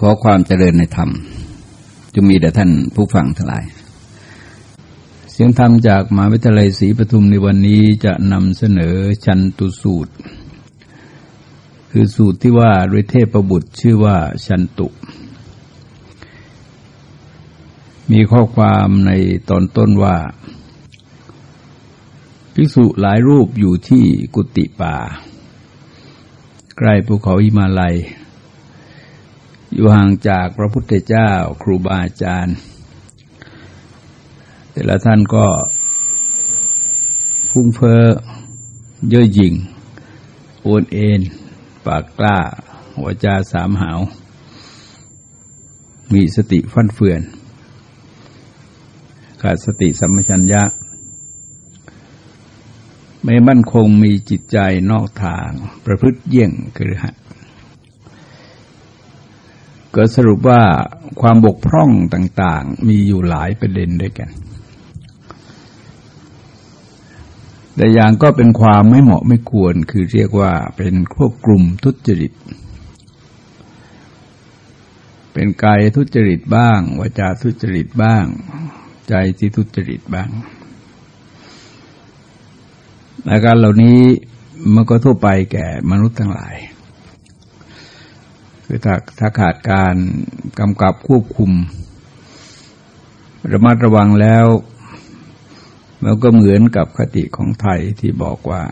ขอความเจริญในธรรมจะมีแด่ท่านผู้ฟังทั้งหลาย เสียงธรรมจากมหาวิทยาลัยศรีปทุมในวันนี้จะนำเสนอชันตุสูตร คือสูตรที่ว่าด้วยเทพประบุตรชื่อว่าชันตุ มีข้อความในตอนต้นว่า ภิกษุหลายรูปอยู่ที่กุติป่า ใกล้ภูเขาอิมาลัย อยู่ห่างจากพระพุทธเจ้าครูบาอาจารย์ แต่ละท่านก็พุ่งเฟ้อเย่อหยิ่งโอนเอ็นปากกล้าหัวจาสามหาว มีสติฟั่นเฟือน ขาดสติสัมปชัญญะ ไม่มั่นคงมีจิตใจนอกทาง ประพฤติเยี่ยงคือหัด ก็สรุปว่าความบกพร่องต่าง ๆ มีอยู่หลายประเด็นด้วยกัน แต่อย่างก็เป็นความไม่เหมาะไม่ควรคือเรียกว่าเป็นพวกกลุ่มทุจริต เป็นกายทุจริตบ้างวาจาทุจริตบ้าง ใจที่ทุจริตบ้างอาการเหล่านี้มันก็ทั่วไปแก่มนุษย์ทั้งหลาย คือถ้าถ้าขาดการกำกับควบคุม ระมัดระวังแล้วมันก็เหมือนกับคติของไทยที่บอกว่า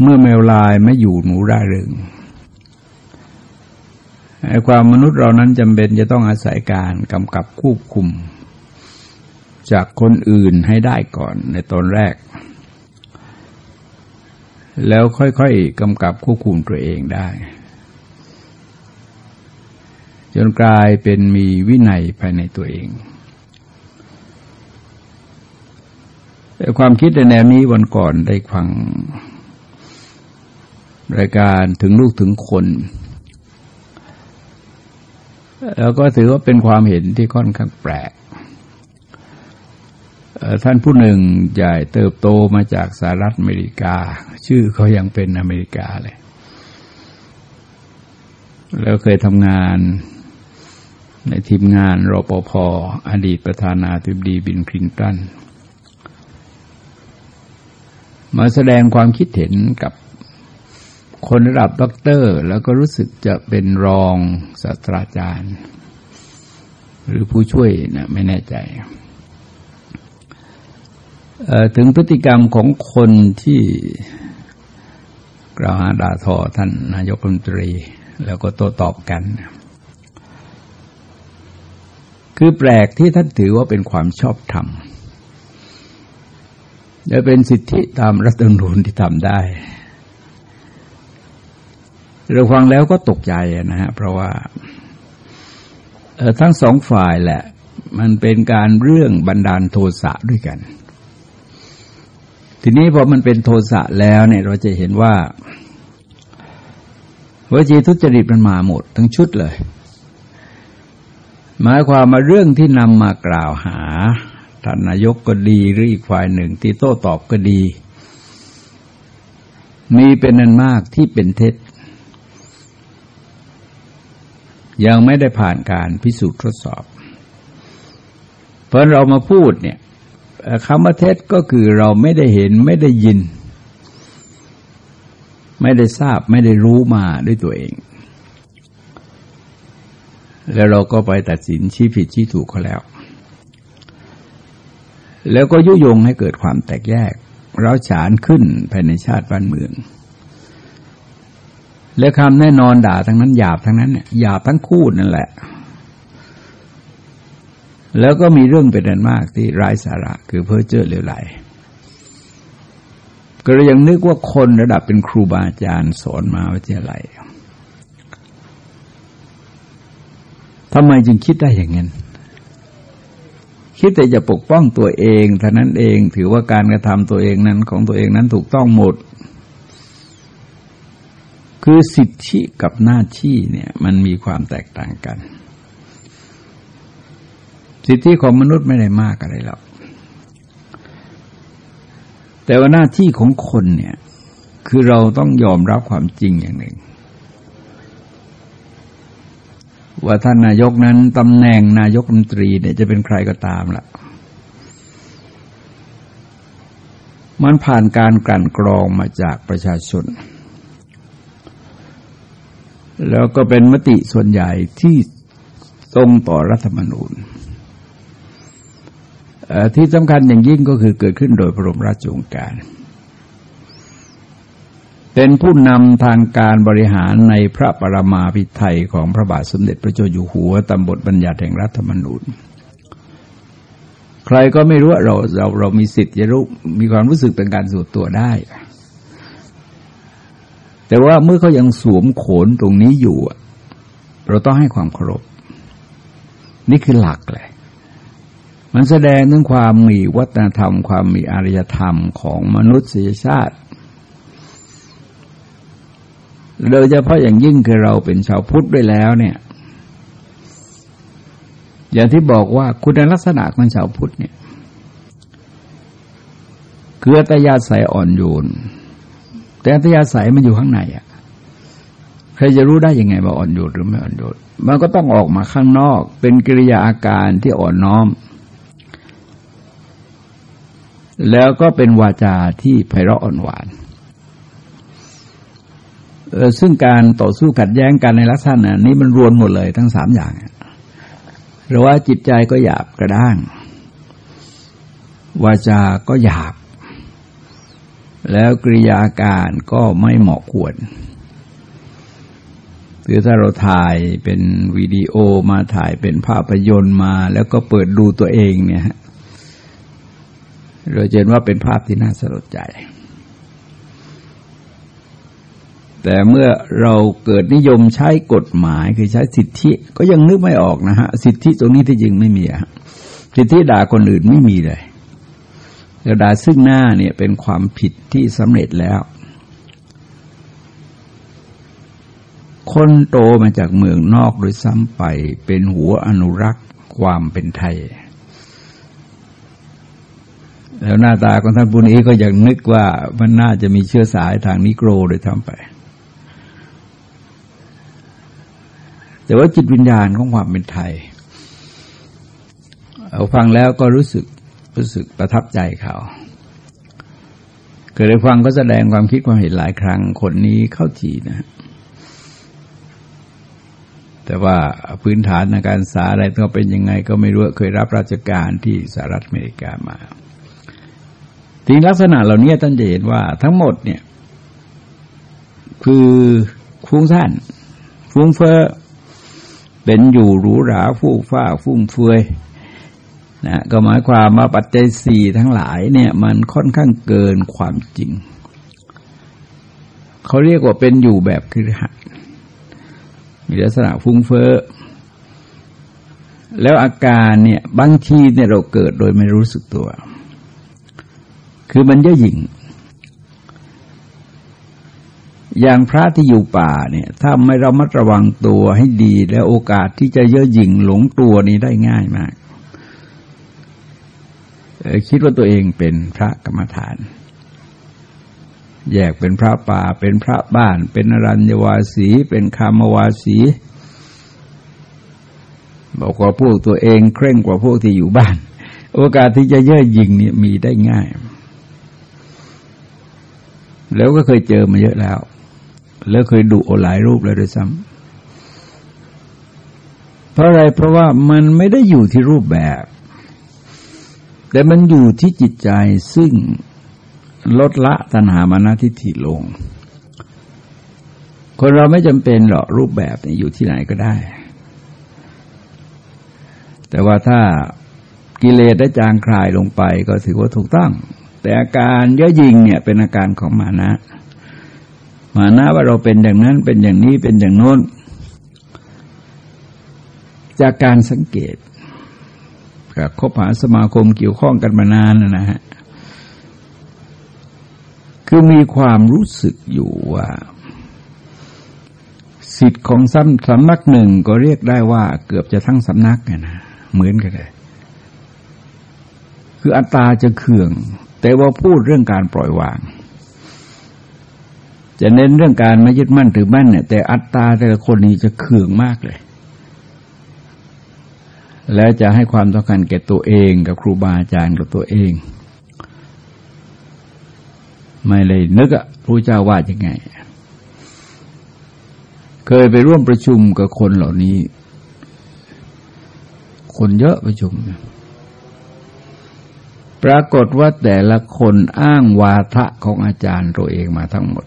เมื่อแมวลายไม่อยู่หนูร่าเริงไอ้ความมนุษย์เรานั้นจำเป็นจะต้องอาศัยการกำกับควบคุม จากคนอื่นให้ได้ก่อนในตอนแรก แล้วค่อยๆกำกับควบคุมตัวเองได้ จนกลายเป็นมีวินัยภายในตัวเองแต่ความคิดในแนวนี้วันก่อนได้ฟัง รายการถึงลูกถึงคน แล้วก็ถือว่าเป็นความเห็นที่ค่อนข้างแปลก ท่านผู้หนึ่งใหญ่เติบโตมาจากสหรัฐอเมริกา ชื่อเขายังเป็นอเมริกาเลย แล้วเคยทำงานในทีมงานรปภอดีตประธานาธิบดีบินคลินตัน มาแสดงความคิดเห็นกับคนระดับด็อกเตอร์ แล้วก็รู้สึกจะเป็นรองศาสตราจารย์ หรือผู้ช่วยนะไม่แน่ใจ ถึงพฤติกรรมของคนที่กล่าวหาด่าทอท่านนายกรัฐมนตรี แล้วก็โต้ตอบกัน คือแปลกที่ท่านถือว่าเป็นความชอบธรรมและเป็นสิทธิตามรัฐธรรมนูญที่ทำได้ เราฟังแล้วก็ตกใจนะฮะ เพราะว่าทั้งสองฝ่ายแหละ มันเป็นการเรื่องบันดาลโทสะด้วยกัน ทีนี้พอมันเป็นโทสะแล้วเนี่ยเราจะเห็นว่าวจีทุจริตมันมาหมดทั้งชุดเลย หมายความมาเรื่องที่นำมากล่าวหาท่านนายกก็ดีหรืออีกฝ่ายหนึ่งที่โต้ตอบก็ดี มีเป็นนันมากที่เป็นเท็จ ยังไม่ได้ผ่านการพิสูจน์ทดสอบ เพราะเรามาพูดเนี่ย คำว่าเท็จก็คือเราไม่ได้เห็นไม่ได้ยิน ไม่ได้ทราบไม่ได้รู้มาด้วยตัวเอง แล้วเราก็ไปตัดสินชี้ผิดชี้ถูกเขาแล้ว แล้วก็ยุยงให้เกิดความแตกแยกเราฉานขึ้นภายในชาติบ้านเมือง และคำแน่นอนด่าทั้งนั้นหยาบทั้งนั้นเนี่ยหยาบทั้งคู่นั่นแหละ แล้วก็มีเรื่องเป็นอันมากที่ร้ายสาระ คือเพ้อเจ้อเลวไหลก็ยังนึกว่าคนระดับเป็นครูบาอาจารย์สอนมาวิทยาลัยทำไมจึงคิดได้อย่างนั้น คิดแต่จะปกป้องตัวเองเท่านั้นเองถือว่าการกระทำตัวเองนั้นของตัวเองนั้นถูกต้องหมด คือสิทธิกับหน้าที่เนี่ยมันมีความแตกต่างกัน สิทธิของมนุษย์ไม่ได้มากอะไรหรอกแต่ว่าหน้าที่ของคนเนี่ย คือเราต้องยอมรับความจริงอย่างหนึ่ง ว่าท่านนายกนั้นตำแหน่งนายกรัฐมนตรีเนี่ยจะเป็นใครก็ตามละมันผ่านการกลั่นกรองมาจากประชาชน แล้วก็เป็นมติส่วนใหญ่ที่ตรงต่อรัฐธรรมนูญ ที่สำคัญอย่างยิ่งก็คือเกิดขึ้นโดยพระบรมราชโองการ เป็นผู้นำทางการบริหารในพระปรมาภิไธยของพระบาทสมเด็จพระเจ้าอยู่หัวตามบทบัญญัติแห่งรัฐธรรมนูญ ใครก็ไม่รู้ว่าเราเราเรามีสิทธิ์จะรู้มีความรู้สึกเป็นการส่วนตัวได้ แต่ว่าเมื่อเขายังสวมโขนตรงนี้อยู่ เราต้องให้ความเคารพนี่คือหลักเลย มันแสดงถึงความมีวัฒนธรรม ความมีอารยธรรมของมนุษยชาติ โดยเฉพาะอย่างยิ่งคือเราเป็นชาวพุทธด้วยแล้วเนี่ย อย่างที่บอกว่าคุณลักษณะของชาวพุทธเนี่ยคืออัตยาศัยอ่อนโยน แต่อัตยาศัยมันอยู่ข้างในอะใครจะรู้ได้ยังไงว่าอ่อนโยนหรือไม่อ่อนโยนมันก็ต้องออกมาข้างนอก เป็นกิริยาอาการที่อ่อนน้อม แล้วก็เป็นวาจาที่ไพเราะอ่อนหวานซึ่งการต่อสู้ขัดแย้งกันในลักษณะนี้มันรวมหมดเลยทั้งสามอย่างหรือว่าจิตใจก็หยาบกระด้าง วาจาก็หยาบ แล้วกริยาการก็ไม่เหมาะควรคือถ้าเราถ่ายเป็นวิดีโอมาถ่ายเป็นภาพยนตร์มา แล้วก็เปิดดูตัวเองเนี่ย เราเห็นว่าเป็นภาพที่น่าสลดใจ แต่เมื่อเราเกิดนิยมใช้กฎหมายคือใช้สิทธิ ก็ยังนึกไม่ออกนะฮะ สิทธิตรงนี้ที่จริงไม่มีอะสิทธิด่าคนอื่นไม่มีเลยแต่ด่าซึ่งหน้าเนี่ยเป็นความผิดที่สำเร็จแล้ว คนโตมาจากเมืองนอกโดยซ้ำไปเป็นหัวอนุรักษ์ความเป็นไทย แล้วหน้าตาของท่านผู้นี้ก็ยังนึกว่ามันน่าจะมีเชื้อสายทางนิโกรโดยทำไป แต่ว่าจิตวิญญาณของความเป็นไทย เอาฟังแล้วก็รู้สึกรู้สึกประทับใจเขาเกิดได้ฟังก็แสดงความคิดความเห็นหลายครั้งคนนี้เข้าจีนะ แต่ว่าพื้นฐานในการศึกษาอะไรต้องเป็นยังไงก็ไม่รู้เคยรับราชการที่สหรัฐอเมริกามา ทีลักษณะเหล่านี้ท่านจะเห็นว่าทั้งหมดเนี่ย คือฟุ้งซ่านฟุ้งเฟ้อเป็นอยู่หรูหราฟู่ฟ้าฟุ่มเฟือยนะก็หมายความมาปัจจัยสี่ทั้งหลายเนี่ย มันค่อนข้างเกินความจริง เขาเรียกว่าเป็นอยู่แบบคือหัดมีลักษณะฟุ้งเฟ้อแล้วอาการเนี่ยบางทีเนี่ยเราเกิดโดยไม่รู้สึกตัว คือมันเย่อหยิ่ง อย่างพระที่อยู่ป่าเนี่ย ถ้าไม่เรามัดระวังตัวให้ดี แล้วโอกาสที่จะเย่อหยิ่งหลงตัวนี้ได้ง่ายมาก คิดว่าตัวเองเป็นพระกรรมฐาน แยกเป็นพระป่า เป็นพระบ้าน เป็นอรัญญวาสี เป็นคามวาสีบอกว่าพวกตัวเองเคร่งกว่าพวกที่อยู่บ้าน โอกาสที่จะเย่อหยิ่งเนี่ยมีได้ง่าย แล้วก็เคยเจอมาเยอะแล้ว แล้วเคยดุหลายรูปแล้วด้วยซ้ำเพราะอะไรเพราะว่ามันไม่ได้อยู่ที่รูปแบบ แต่มันอยู่ที่จิตใจซึ่งลดละตัณหามานาทิฏฐิลง คนเราไม่จำเป็นหรอกรูปแบบอยู่ที่ไหนก็ได้ แต่ว่าถ้ากิเลสได้จางคลายลงไปก็ถือว่าถูกต้อง แต่อาการเยอะยิงเนี่ยเป็นอาการของมานะ มานะว่าเราเป็นอย่างนั้นเป็นอย่างนี้เป็นอย่างโน้น จากการสังเกตกับคบหาสมาคมเกี่ยวข้องกันมานานนะฮะคือมีความรู้สึกอยู่ว่า สิทธิ์ของสำสำนักหนึ่งก็เรียกได้ว่าเกือบจะทั้งสำนักนะเหมือนกันเลย คืออัตตาจะเขื่อง แต่ว่าพูดเรื่องการปล่อยวาง จะเน้นเรื่องการไม่ยึดมั่นถือมั่นเนี่ย แต่อัตตาแต่ละคนนี้จะเขื่องมากเลย แล้วจะให้ความต้องการแก่ตัวเองกับครูบาอาจารย์กับตัวเอง ไม่เลยนึกอะพระเจ้าว่ายังไง เคยไปร่วมประชุมกับคนเหล่านี้ คนเยอะประชุม ปรากฏว่าแต่ละคนอ้างวาทะของอาจารย์ตัวเองมาทั้งหมด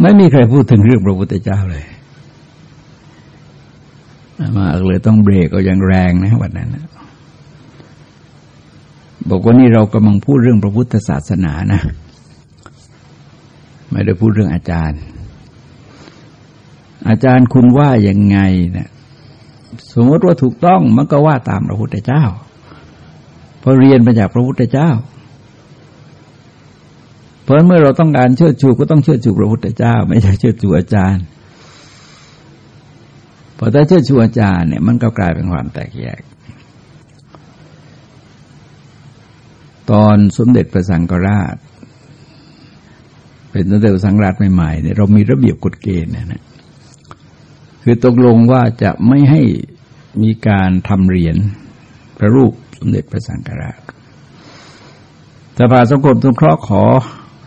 ไม่มีใครพูดถึงเรื่องพระพุทธเจ้าเลยมาเลยต้องเบรกก็ยังแรงนะวันนั้นบอกว่านี่เรากำลังพูดเรื่องพระพุทธศาสนานะ ไม่ได้พูดเรื่องอาจารย์ อาจารย์คุณว่ายังไงเนะส มมติว่าถูกต้องมันก็ว่าตามพระพุทธเจ้าเพราะเรียนมาจากพระพุทธเจ้า เพราะเมื่อเราต้องการเชื่อชูก็ต้องเชื่อชูพระพุทธเจ้า ไม่ใช่เชื่อชูอาจารย์พอถ้าเชื่อชูอาจารย์เนี่ยมันก็กลายเป็นความแตกแยก ตอนสมเด็จพระสังฆราช เป็นสมเด็จพระสังฆราชใหม่ๆเนี่ยเรามีระเบียบกฎเกณฑ์นะคือตกลงว่าจะไม่ให้ มีการทำเหรียญพระรูปสมเด็จพระสังฆราชสภาสังคมสงเคราะห์ขอ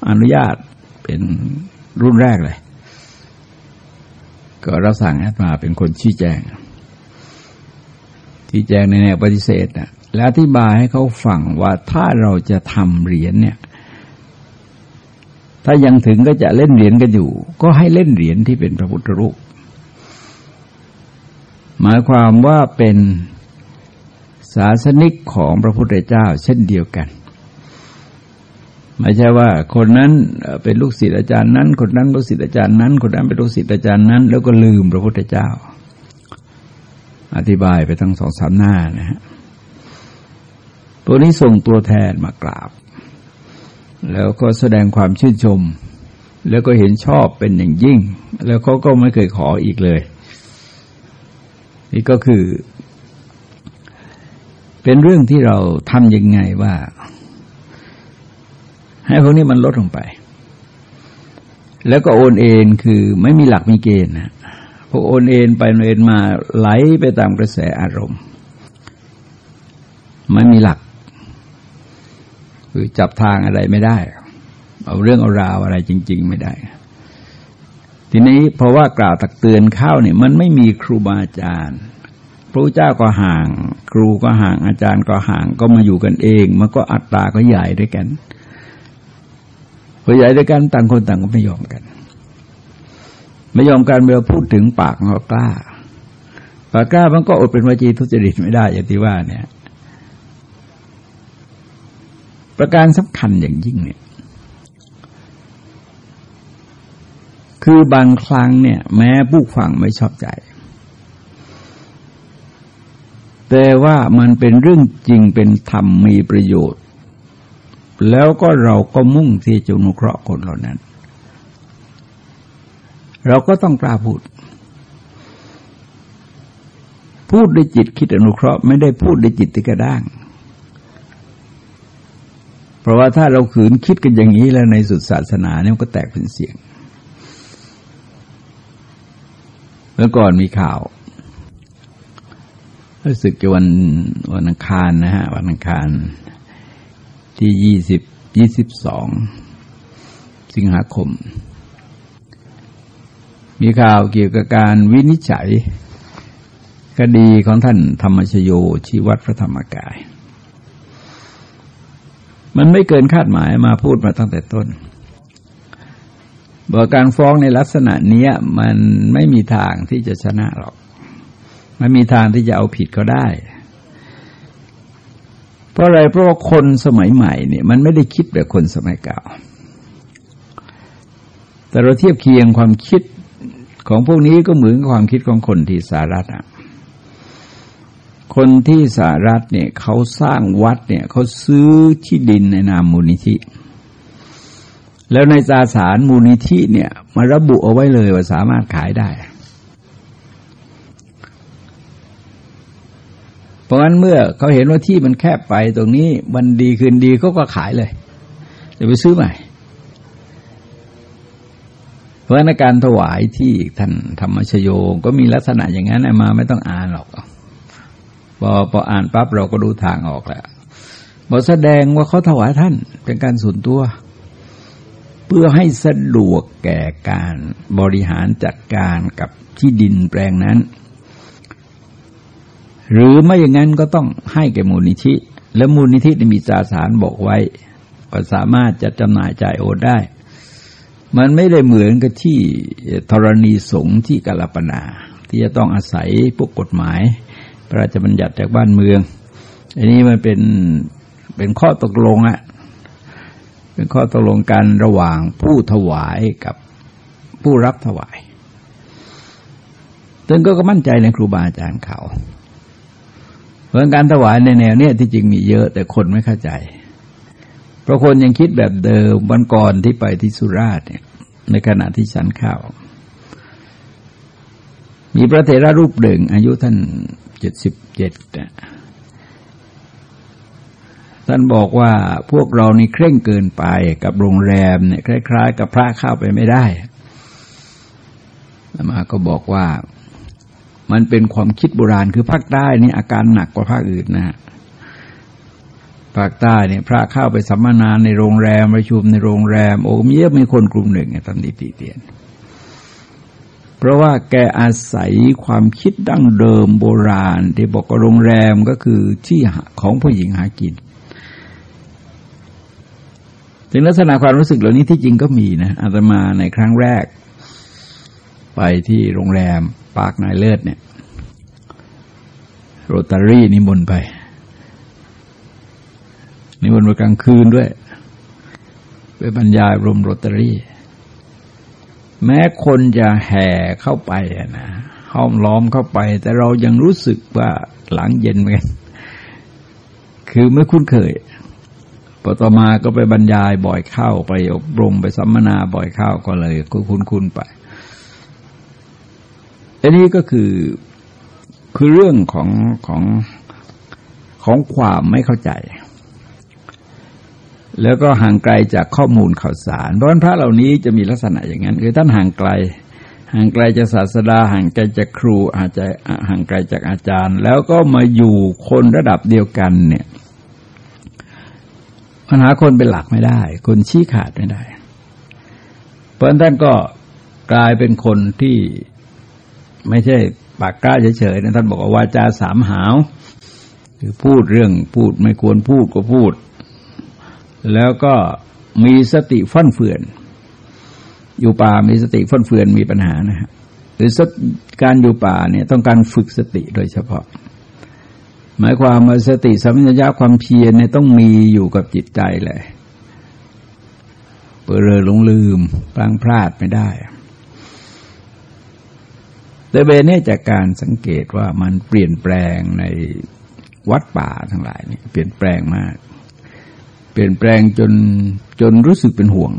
อนุญาตเป็นรุ่นแรกเลย ก็รับสั่งให้มาเป็นคนชี้แจง ชี้แจงในแนวปฏิเสธนะและอธิบายให้เขาฟังว่าถ้าเราจะทำเหรียญเนี่ย ถ้ายังถึงก็จะเล่นเหรียญกันอยู่ ก็ให้เล่นเหรียญที่เป็นพระพุทธรูป หมายความว่าเป็นศาสนิกของพระพุทธเจ้าเช่นเดียวกัน ไม่ใช่ว่า คนนั้นเป็นลูกศิษย์อาจารย์นั้น คนนั้นลูกศิษย์อาจารย์นั้น คนนั้นเป็นลูกศิษย์อาจารย์นั้น แล้วก็ลืมพระพุทธเจ้า อธิบายไปทั้งสองสามหน้านะฮะตัวนี้ส่งตัวแทนมากราบ แล้วก็แสดงความชื่นชม แล้วก็เห็นชอบเป็นอย่างยิ่ง แล้วเขาก็ไม่เคยขออีกเลย นี่ก็คือ เป็นเรื่องที่เราทำยังไงว่า ให้พวกนี้มันลดลงไป แล้วก็โอนเอ็นคือไม่มีหลักมีเกณฑ์นะพวกโอนเอ็นไปเอ็นมาไหลไปตามกระแสอารมณ์ ไม่มีหลัก คือจับทางอะไรไม่ได้ เอาเรื่องเอาราวอะไรจริง ๆ ไม่ได้ ทีนี้เพราะว่ากล่าวตักเตือนเข้าเนี่ยมันไม่มีครูบาอาจารย์ พระเจ้าก็ห่าง ครูก็ห่างอาจารย์ก็ห่างก็มาอยู่กันเอง มันก็อัตตาก็ใหญ่ด้วยกันพอใหญ่ด้วยกันต่างคนต่างก็ไม่ยอมกัน ไม่ยอมกันเมื่อพูดถึงปากเขากล้าปากกล้ามันก็อดเป็นวจีทุจริตไม่ได้อย่างที่ว่าเนี่ย ประการสำคัญอย่างยิ่งเนี่ย คือบางครั้งเนี่ย แม้ผู้ฟังไม่ชอบใจ แต่ว่ามันเป็นเรื่องจริงเป็นธรรมมีประโยชน์ แล้วก็เราก็มุ่งที่จะนุเคราะห์คนเหล่านั้น เราก็ต้องกล้าพูด พูดด้วยจิตคิดอนุเคราะห์ไม่ได้พูดด้วยจิตที่กระด้าง เพราะว่าถ้าเราขืนคิดกันอย่างนี้แล้วในสุดศาสนาเนี่ยก็แตกเป็นเสียง เมื่อก่อนมีข่าวรู้สึกจะวันวันอังคารนะฮะ วันอังคารที่ยี่สิบยี่สิบสองสิงหาคม มีข่าวเกี่ยวกับการวินิจฉัย คดีของท่านธรรมชโยชีวัดพระธรรมกาย มันไม่เกินคาดหมายมาพูดมาตั้งแต่ต้น บอกการฟ้องในลักษณะนี้มันไม่มีทางที่จะชนะหรอกไม่มีทางที่จะเอาผิดเขาได้ เพราะอะไรเพราะว่าคนสมัยใหม่เนี่ย มันไม่ได้คิดแบบคนสมัยเก่า แต่เราเทียบเคียงความคิดของพวกนี้ก็เหมือนความคิดของคนที่สารัฐอะคนที่สารัฐเนี่ยเขาสร้างวัดเนี่ยเขาซื้อที่ดินในนามมูลนิธิ แล้วในตราสารมูลนิธิเนี่ยมาระบุเอาไว้เลยว่าสามารถขายได้ เพราะฉะนั้นเมื่อเขาเห็นว่าที่มันแคบไปตรงนี้มันดีคืนดีเขาก็ขายเลยจะไปซื้อใหม่ เพราะในการถวายที่ท่านธรรมชโยก็มีลักษณะอย่างนั้นมาไม่ต้องอ่านหรอกพอพออ่านปั๊บเราก็ดูทางออกแล้วบอกแสดงว่าเขาถวายท่านเป็นการส่วนตัวเพื่อให้สะดวกแก่การบริหารจัดการกับที่ดินแปลงนั้น หรือไม่อย่างนั้นก็ต้องให้แก่มูลนิธิ และมูลนิธิมีจาสารบอกไว้ว่าสามารถจะจำหน่ายจ่ายโอนได้ มันไม่ได้เหมือนกับที่ธรณีสงฆ์ที่กาลปนา ที่จะต้องอาศัยพวกกฎหมาย พระราชบัญญัติจากบ้านเมือง อันนี้มันเป็นเป็นข้อตกลงอะ เป็นข้อตกลงกันระหว่างผู้ถวายกับผู้รับถวายตึงก็มั่นใจในครูบาอาจารย์เขาเพราะการถวายในแนวเนี้ยที่จริงมีเยอะแต่คนไม่เข้าใจ เพราะคนยังคิดแบบเดิมวันก่อนที่ไปที่สุราษฎร์เนี่ยในขณะที่ฉันข้าว มีพระเถระรูปหนึ่งอายุท่านเจ็ดสิบเจ็ด ท่านบอกว่าพวกเรานี่เคร่งเกินไปกับโรงแรมเนี่ยคล้าย ๆ กับพระเข้าไปไม่ได้มาก็บอกว่ามันเป็นความคิดโบราณคือภาคใต้นี่อาการหนักกว่าภาคอื่นนะฮะภาคใต้เนี่ยพระเข้าไปสัมมนาในโรงแรมประชุมในโรงแรม โอ้มีเยอะมีคนกลุ่มหนึ่งตอนดีตีเตียน เพราะว่าแกอาศัยความคิดดั้งเดิมโบราณ ที่บอกว่าโรงแรมก็คือที่ของผู้หญิงหากิน ถึงลักษณะความรู้สึกเหล่านี้ที่จริงก็มีนะอาตมาในครั้งแรก ไปที่โรงแรมปากนายเลิศเนี่ย โรตารี่นิมนต์ไป นิมนต์ไปกลางคืนด้วยไปบรรยายรมโรตารี่ แม้คนจะแห่เข้าไปนะห้อมล้อมเข้าไป แต่เรายังรู้สึกว่าหลังเย็นเหมือนกันคือไม่คุ้นเคย พอต่อมาก็ไปบรรยายบ่อยเข้าไปอบรมไปสัมมนาบ่อยเข้าก็เลยก็คุ้นๆไป อันนี้ก็คือคือเรื่องของของของความไม่เข้าใจ แล้วก็ห่างไกลจากข้อมูลข่าวสารเพราะพระเหล่านี้จะมีลักษณะอย่างนั้น คือท่านห่างไกล ห่างไกลจากศาสดา ห่างไกลจากครูอาจจะห่างไกลจากอาจารย์ แล้วก็มาอยู่คนระดับเดียวกันเนี่ย ปัญหาคนเป็นหลักไม่ได้ คนชี้ขาดไม่ได้ เพราะท่านก็กลายเป็นคนที่ไม่ใช่ปากกล้าเฉยๆนะท่านบอกว่าวาจาสามหาวคือพูดเรื่องพูดไม่ควรพูดก็พูด แล้วก็มีสติฟั่นเฟือน อยู่ป่ามีสติฟั่นเฟือนมีปัญหานะฮะหรือการอยู่ป่าเนี่ยต้องการฝึกสติโดยเฉพาะ หมายความว่าสติสัมปชัญญะความเพียรเนี่ยต้องมีอยู่กับจิตใจเลยเปิดเรอหลงลืมพลางพลาดไม่ได้แต่เบนเนี่ยจากการสังเกตว่ามันเปลี่ยนแปลงในวัดป่าทั้งหลายนี่เปลี่ยนแปลงมาก เปลี่ยนแปลงจนจนรู้สึกเป็นห่วง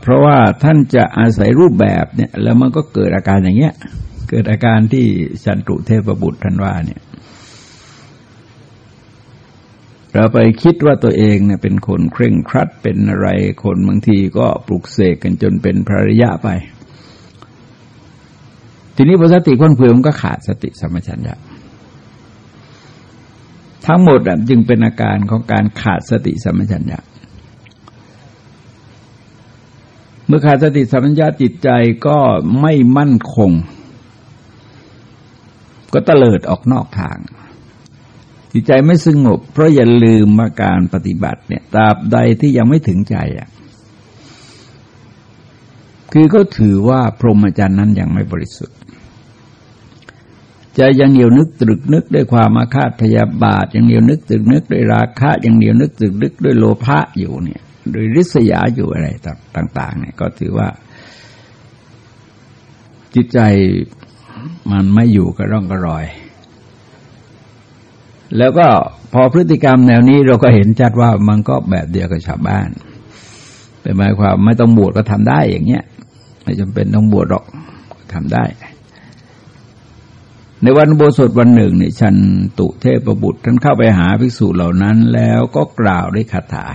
เพราะว่าท่านจะอาศัยรูปแบบเนี่ย แล้วมันก็เกิดอาการอย่างเงี้ย เกิดอาการที่ชันตุเทพบุตรท่านว่าเนี่ยเราไปคิดว่าตัวเองเนี่ยเป็นคนเคร่งครัดเป็นอะไรคนบางทีก็ปลุกเสกกันจนเป็นภริยะไป ทีนี้พอสติค้นเพื่อมันก็ขาดสติสมัชัญญะทั้งหมดจึงเป็นอาการของการขาดสติสมัชัญญะเมื่อขาดสติสัมปชัญญะจิตใจก็ไม่มั่นคง ก็เตลิดออกนอกทาง จิตใจไม่สงบ เพราะอย่าลืมมาการปฏิบัติเนี่ยตราบใดที่ยังไม่ถึงใจอะคือก็ถือว่าพรหมจรรย์นั้นยังไม่บริสุทธิ์จะยังเหนียวนึกตรึกนึกด้วยความอาฆาตพยาบาท ยังเหนียวนึกตรึกนึกด้วยราคะยังเหนียวนึกตรึกนึกด้วยโลภะอยู่เนี่ยโดยริษยาอยู่อะไรต่าง ๆ เนี่ยก็ถือว่า จิตใจ มันไม่อยู่กับร่องกระรอย แล้วก็พอพฤติกรรมแนวนี้เราก็เห็นชัดว่ามันก็แบบเดียวกับชาวบ้านแต่หมายความไม่ต้องบวชก็ทำได้อย่างเงี้ย ไม่จำเป็นต้องบวชหรอกทำได้ ในวันโบสถวันหนึ่งเนี่ยฉันตุเทพบุตรท่านเข้าไปหาภิกษุเหล่านั้น แล้วก็กล่าวด้วยคาถา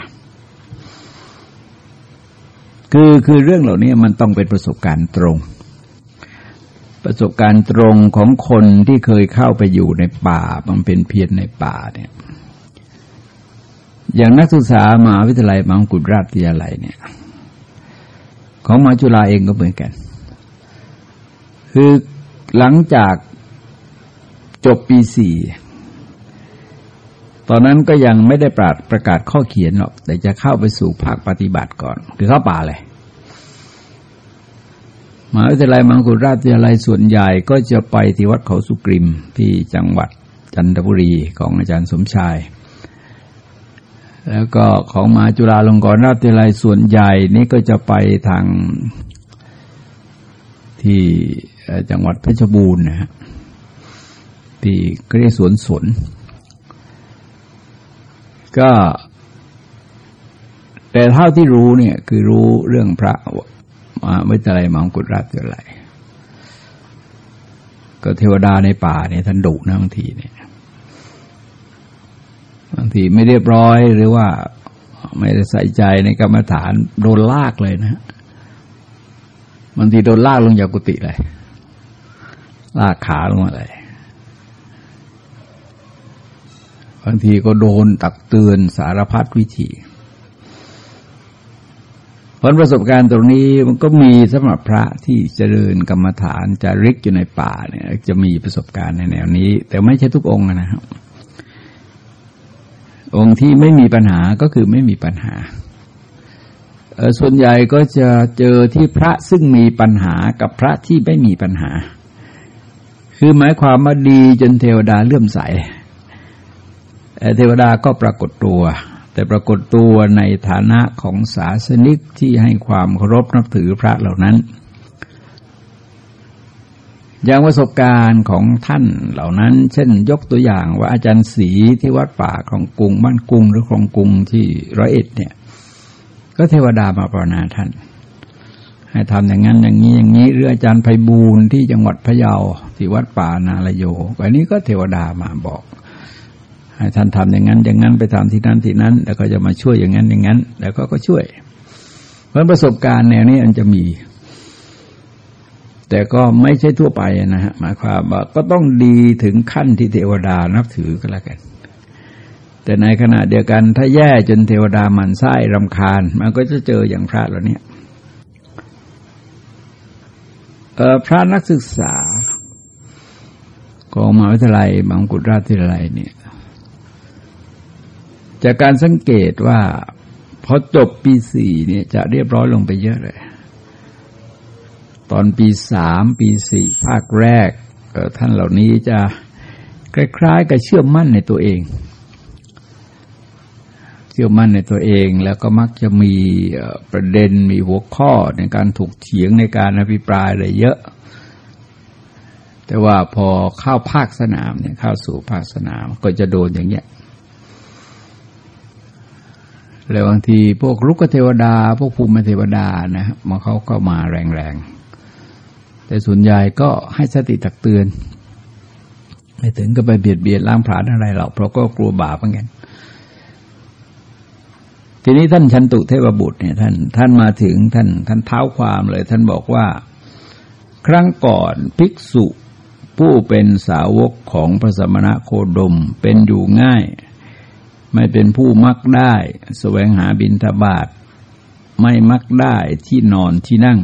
คือคือเรื่องเหล่านี้มันต้องเป็นประสบการณ์ตรง ประสบการณ์ตรงของคนที่เคยเข้าไปอยู่ในป่าบำเพ็ญเพียรในป่าเนี่ย อย่างนักศึกษามหาวิทยาลัยมหากุฎราชวิทยาลัยเนี่ย ของมหาจุฬาเองก็เหมือนกัน คือหลังจากจบปีสี่ตอนนั้นก็ยังไม่ได้ประประกาศข้อเขียนหรอก แต่จะเข้าไปสู่ภาคปฏิบัติก่อน คือเข้าป่าเลย มหาวิทยาลัยมังคุราชวิทยาลัยส่วนใหญ่ก็จะไปที่วัดเขาสุกริมที่จังหวัดจันทบุรีของอาจารย์สมชาย แล้วก็ของมหาจุฬาลงกรณราชวิทยาลัยส่วนใหญ่นี่ก็จะไปทางที่จังหวัดเพชรบูรณ์นะฮะที่เรียกสวนสน ก็ แต่เท่าที่รู้เนี่ยคือรู้เรื่องพระ วิทยาลัยมังกุฎราชวิทยาลัยก็เทวดาในป่าเนี่ยท่านดุนะบางทีเนี่ยบางทีไม่เรียบร้อยหรือว่าไม่ได้ใส่ใจในกรรมฐานโดนลากเลยนะบางทีโดนลากลงจากกุฏิเลย ลากขาลงมาเลยบางทีก็โดนตักเตือนสารพัดวิธี ผลประสบการณ์ตรงนี้มันก็มีสำหรับพระที่เจริญกรรมฐานจะริกอยู่ในป่าเนี่ย จะมีประสบการณ์ในแนวนี้ แต่ไม่ใช่ทุกองค์นะครับ องค์ที่ไม่มีปัญหาก็คือไม่มีปัญหาส่วนใหญ่ก็จะเจอที่พระซึ่งมีปัญหากับพระที่ไม่มีปัญหา คือหมายความว่าดีจนเทวดาเลื่อมใสเทวดาก็ปรากฏตัว แต่ปรากฏตัวในฐานะของศาสนิกที่ให้ความเคารพนับถือพระเหล่านั้น อย่างประสบการณ์ของท่านเหล่านั้น เช่นยกตัวอย่างว่าอาจารย์ศรีที่วัดป่าของกรุงบ้านกรุงหรือของกรุงที่ร้อยเอ็ดเนี่ย ก็เทวดามาปรณาท่าน ให้ทำอย่างนั้นอย่างนี้อย่างนี้เรืออาจารย์ไพบูลที่จังหวัดพะเยาที่วัดป่านาลโยอันนี้ก็เทวดามาบอก ท่านทำอย่างนั้น อย่างนั้นไปทำที่นั้นที่นั้น แล้วก็จะมาช่วยอย่างนั้นอย่างนั้น แล้วก็ก็ช่วย เพราะประสบการณ์แนวนี้มันจะมี แต่ก็ไม่ใช่ทั่วไปนะฮะหมายความว่าก็ต้องดีถึงขั้นที่เทวดานับถือก็แล้วกัน แต่ในขณะเดียวกันถ้าแย่จนเทวดามันไส้รำคาญ มันก็จะเจออย่างพระเหล่านี้พระนักศึกษาของมหาวิทยาลัยบางกุฎราชวิทยาลัยเนี่ย จากการสังเกตว่าพอจบปีสี่เนี่ยจะเรียบร้อยลงไปเยอะเลย ตอนปีสามปีสี่ภาคแรกท่านเหล่านี้จะคล้ายๆกับเชื่อมั่นในตัวเอง เชื่อมั่นในตัวเองแล้วก็มักจะมีประเด็นมีหัวข้อในการถูกเถียงในการอภิปรายอะไรเยอะ แต่ว่าพอเข้าภาคสนามเนี่ยเข้าสู่ภาคสนามก็จะโดนอย่างเงี้ย แล้วบางทีพวกรุกเทวดา พวกภูมิเทวดานะมาเขาก็มาแรงๆ แต่ส่วนใหญ่ก็ให้สติตักเตือน ไม่ถึงก็ไปเบียดเบียนล้างผลาญอะไรหรอกเพราะก็กลัวบาปเหมือนกันทีนี้ท่านชันตุเทพบุตรเนี่ยท่านท่านมาถึงท่านท่านเท้าความเลย ท่านบอกว่า ครั้งก่อนภิกษุผู้เป็นสาวกของพระสมณะโคดมเป็นอยู่ง่าย ไม่เป็นผู้มักได้สแสวงหาบินทบาทไม่มักได้ที่นอนที่นั่ง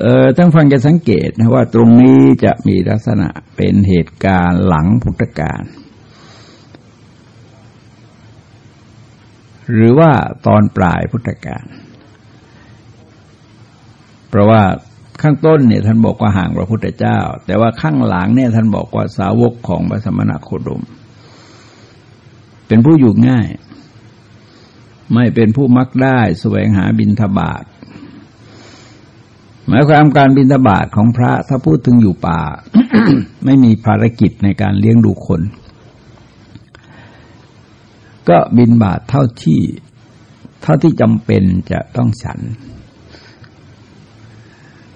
เออทั้งฟังจะสังเกตนะว่าตรงนี้จะมีลักษณะเป็นเหตุการณ์หลังพุทธกาลหรือว่าตอนปลายพุทธกาลเพราะว่าข้างต้นเนี่ยท่านบอกว่าห่างพระพุทธเจ้า แต่ว่าข้างหลังเนี่ยท่านบอกว่าสาวกของพระสมณโคดม เป็นผู้อยู่ง่าย ไม่เป็นผู้มักได้แสวงหาบินทบาทหมายความการบินทบาทของพระถ้าพูดถึงอยู่ป่า ไม่มีภารกิจในการเลี้ยงดูคน ก็บินบาทเท่าที่เท่าที่จำเป็นจะต้องฉัน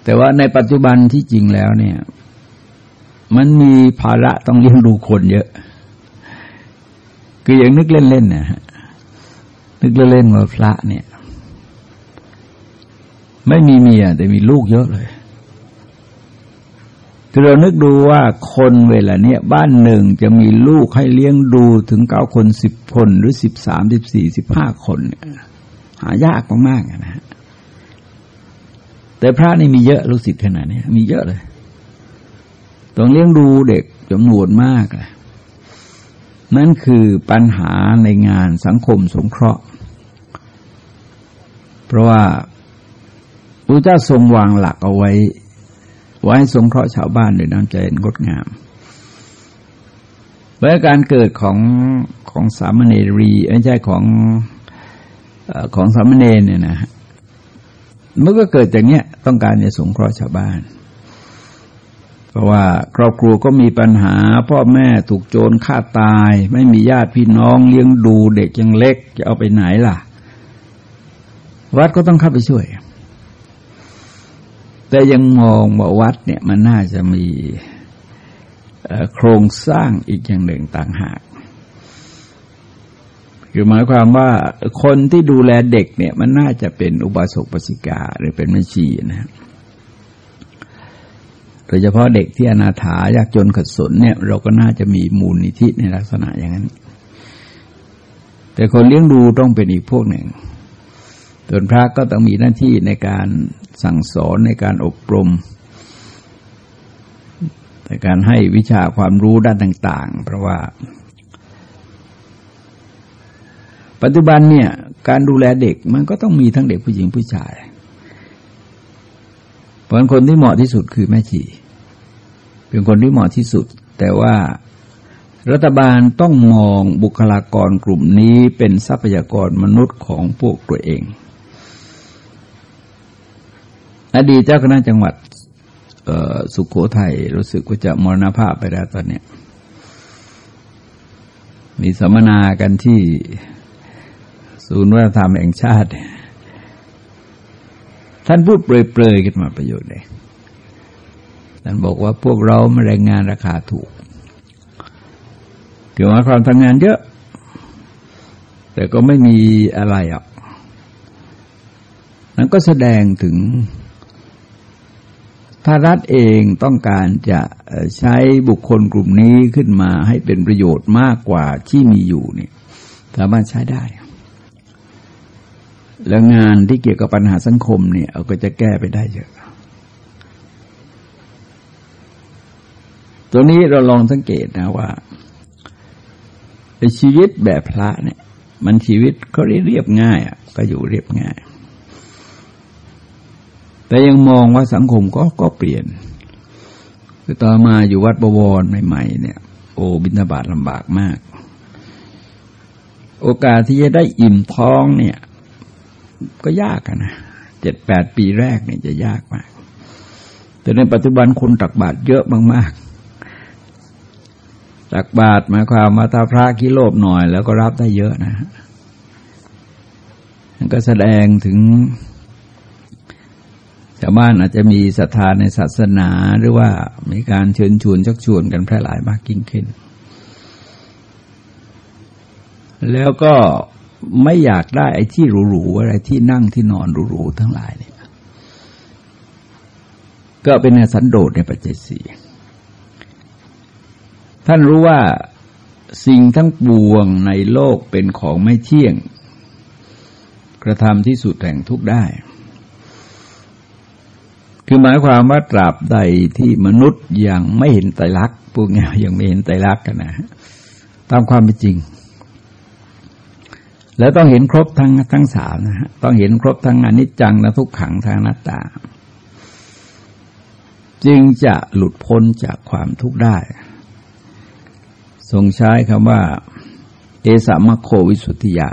แต่ว่าในปัจจุบันที่จริงแล้วเนี่ย มันมีภาระต้องเลี้ยงดูคนเยอะ คืออย่างนึกเล่นๆนะฮะนึกเล่นๆว่าพระเนี่ย ไม่มีเมียแต่มีลูกเยอะเลยคือเรานึกดูว่าคนเวลาเนี้ยบ้านหนึ่งจะมีลูกให้เลี้ยงดูถึงเก้าคนสิบคนหรือสิบสามสิบสี่สิบห้าคนเนี่ยหายากมากๆนะฮะแต่พระนี่มีเยอะลูกศิษย์ขนาดนี้มีเยอะเลย ต้องเลี้ยงดูเด็กจำนวนมากเลย นั่นคือปัญหาในงานสังคมสงเคราะห์ เพราะว่าพระเจ้าทรงวางหลักเอาไว้ ไว้สงเคราะห์ชาวบ้านด้วยน้ำใจงดงามเมื่อการเกิดของของสามเณรีไม่ใช่ของของสามเณรเนี่ยนะเมื่อก็เกิดจากเนี้ยต้องการจะสงเคราะห์ชาวบ้าน ราะว่าครอบครัวก็มีปัญหา พ่อแม่ถูกโจรฆ่าตาย ไม่มีญาติพี่น้องเลี้ยงดูเด็กยังเล็กจะเอาไปไหนล่ะ วัดก็ต้องเข้าไปช่วย แต่ยังมองว่าวัดเนี่ยมันน่าจะมีโครงสร้างอีกอย่างหนึ่งต่างหาก คือหมายความว่าคนที่ดูแลเด็กเนี่ยมันน่าจะเป็นอุบาสกปสิกาหรือเป็นแม่ชีนะ โดยเฉพาะเด็กที่อนาถายากจนขัดสนเนี่ย เราก็น่าจะมีมูลนิธิในลักษณะอย่างนั้น แต่คนเลี้ยงดูต้องเป็นอีกพวกหนึ่งส่วนพระก็ต้องมีหน้าที่ในการสั่งสอนในการอบรมในการให้วิชาความรู้ด้านต่าง ๆ เพราะว่า ปัจจุบันเนี่ย การดูแลเด็กมันก็ต้องมีทั้งเด็กผู้หญิงผู้ชาย เพราะคนที่เหมาะที่สุดคือแม่ชีเป็นคนที่เหมาะที่สุด แต่ว่ารัฐบาลต้องมองบุคลากรกลุ่มนี้เป็นทรัพยากรมนุษย์ของพวกตัวเอง อดีตเจ้าคณะจังหวัดสุขโขทัยรู้สึกว่าจะมรณภาพไปแล้วตอนนี้มีสัมมนากันที่ศูนย์วัฒนธรรมแห่งชาติ ท่านพูดเปรยๆขึ้นมาประโยชน์เลยท่านบอกว่าพวกเรามาแรงงานราคาถูก เกี่ยวกับความทำงานเยอะ แต่ก็ไม่มีอะไรอะนั้นก็แสดงถึงถ้ารัฐเองต้องการจะใช้บุคคลกลุ่มนี้ขึ้นมาให้เป็นประโยชน์มากกว่าที่มีอยู่เนี่ยสามารถใช้ได้ แล้วงานที่เกี่ยวกับปัญหาสังคมเนี่ยเราก็จะแก้ไปได้เยอะตัวนี้เราลองสังเกตนะว่าชีวิตแบบพระเนี่ย มันชีวิตก็เรียบง่ายอะก็อยู่เรียบง่าย แต่ยังมองว่าสังคมก็ก็เปลี่ยนคือต่อมาอยู่วัดบวรใหม่ ๆ เนี่ย โอ้บิณฑบาตลำบากมาก โอกาสที่จะได้อิ่มท้องเนี่ย ก็ยากนะเจ็ดแปดปีแรกเนี่ยจะยากมาก แต่ในปัจจุบันคนตักบาตรเยอะมากๆตักบาตรหมายความว่าถ้าพระกิโลบหน่อย แล้วก็รับได้เยอะนะมันก็แสดงถึงชาวบ้านอาจจะมีศรัทธาในศาสนาหรือว่ามีการเชิญชวนชักชวนกันแพร่หลายมากยิ่งขึ้น แล้วก็ ไม่อยากได้ไอ้ที่หรูๆอะไรที่นั่งที่นอนหรูๆทั้งหลายเนี่ยก็เป็นสันโดษในปัจเจศีท่านรู้ว่าสิ่งทั้งปวงในโลกเป็นของไม่เที่ยง กระทำที่สุดแห่งทุกได้ คือหมายความว่าตราบใดที่มนุษย์ยังไม่เห็นไตรลักษณ์พวกนี้ยังไม่เห็นไตรลักษณ์กันนะตามความเป็นจริง แล้วต้องเห็นครบทั้งทั้งสามนะฮะต้องเห็นครบทั้งอนิจจังและทุกขังทางนัตตา จึงจะหลุดพ้นจากความทุกข์ได้ ทรงใช้คำว่า เอสามโควิสุทธิยา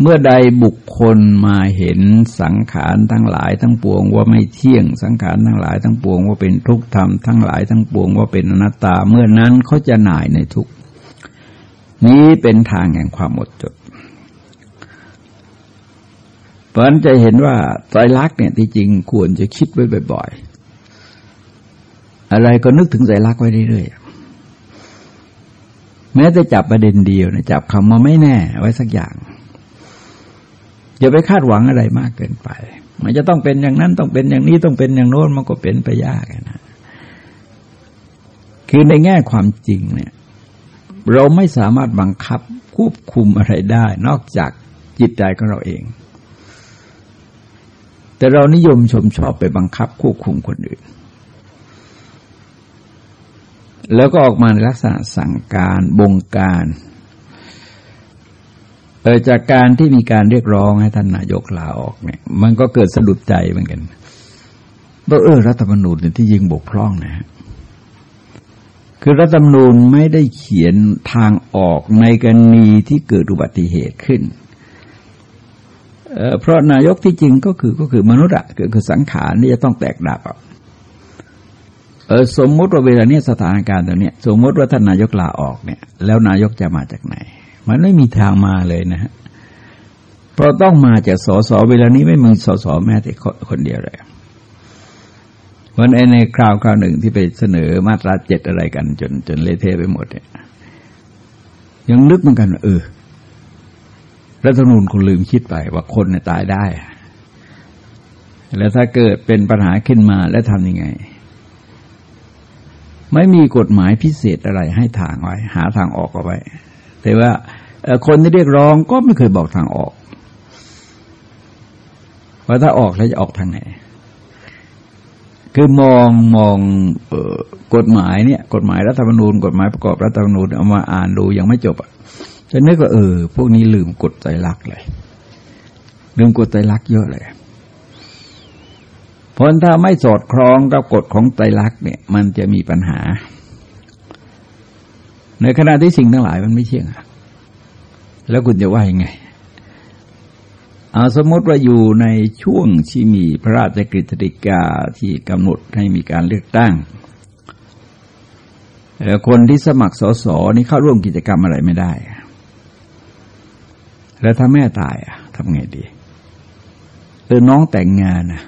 เมื่อใดบุคคลมาเห็นสังขารทั้งหลายทั้งปวงว่าไม่เที่ยงสังขารทั้งหลายทั้งปวงว่าเป็นทุกข์ธรรมทั้งหลายทั้งปวงว่าเป็นอนัตตา เมื่อนั้นเขาจะหน่ายในทุกข นี้เป็นทางแห่งความหมดจด เพราะนั้นจะเห็นว่าไตรลักษณ์เนี่ยที่จริงควรจะคิดไว้บ่อยๆ อะไรก็นึกถึงไตรลักษณ์ไว้เรื่อยๆ แม้จะจับประเด็นเดียวนะจับคำมาไม่แน่ไว้สักอย่าง อย่าไปคาดหวังอะไรมากเกินไป มันจะต้องเป็นอย่างนั้นต้องเป็นอย่างนี้ต้องเป็นอย่างโน้นมันก็เป็นไปยากนะคือในแง่ความจริงเนี่ย เราไม่สามารถบังคับควบคุมอะไรได้ นอกจากจิตใจของเราเอง แต่เรานิยมชมชอบไปบังคับควบคุมคนอื่น แล้วก็ออกมาในลักษณะสั่งการบงการเออจากการที่มีการเรียกร้องให้ท่านนายกลาออกเนี่ย มันก็เกิดสะดุดใจเหมือนกันว่าเออรัฐธรรมนูญที่ยิงบกพร่องนะ คือรัฐธรรมนูญไม่ได้เขียนทางออกในกรณีที่เกิดอุบัติเหตุขึ้นเเพราะนายกที่จริงก็คือก็คือมนุษย์อะคือคือสังขารนี่จะต้องแตกดับเออสมมติว่าเวลาเนี้ยสถานการณ์ตรงนี้สมมติว่าท่านนายกลาออกเนี่ย แล้วนายกจะมาจากไหน มันไม่มีทางมาเลยนะฮะเพราะต้องมาจากสสเวลานี้ไม่มีสสแม้แต่คนเดียวเลย วันในคราวคราวหนึ่งที่ไปเสนอมาตราเจ็ดอะไรกัน จนจนเละเทะไปหมดเนี่ยยังนึกเหมือนกันเออรัฐธรรมนูญคงลืมคิดไปว่าคนเนี่ยตายได้ แล้วถ้าเกิดเป็นปัญหาขึ้นมาแล้วทำยังไง ไม่มีกฎหมายพิเศษอะไรให้ทางไว้ หาทางออกเอาไว้ แต่ว่าคนที่เรียกร้องก็ไม่เคยบอกทางออกว่าถ้าออกแล้วจะออกทางไหน คือมองมองกฎหมายเนี่ยกฎหมายรัฐธรรมนูญ กฎหมายประกอบรัฐธรรมนูญเอามาอ่านดูยังไม่จบอะจะนึกว่าเออ พวกนี้ลืมกฎใจรักเลย ลืมกฎใจรักเยอะเลยเพราะถ้าไม่สอดคล้องกับกฎของใจรักเนี่ย มันจะมีปัญหา ในขณะที่สิ่งทั้งหลายมันไม่เที่ยงแล้วคุณจะว่ายังไง เอาสมมติว่าอยู่ในช่วงที่มีพระราชกฤษฎีกาที่กำหนดให้มีการเลือกตั้ง คนที่สมัครสสนี่เข้าร่วมกิจกรรมอะไรไม่ได้ แล้วถ้าแม่ตายอะทำไงดีเออน้องแต่งงานนะ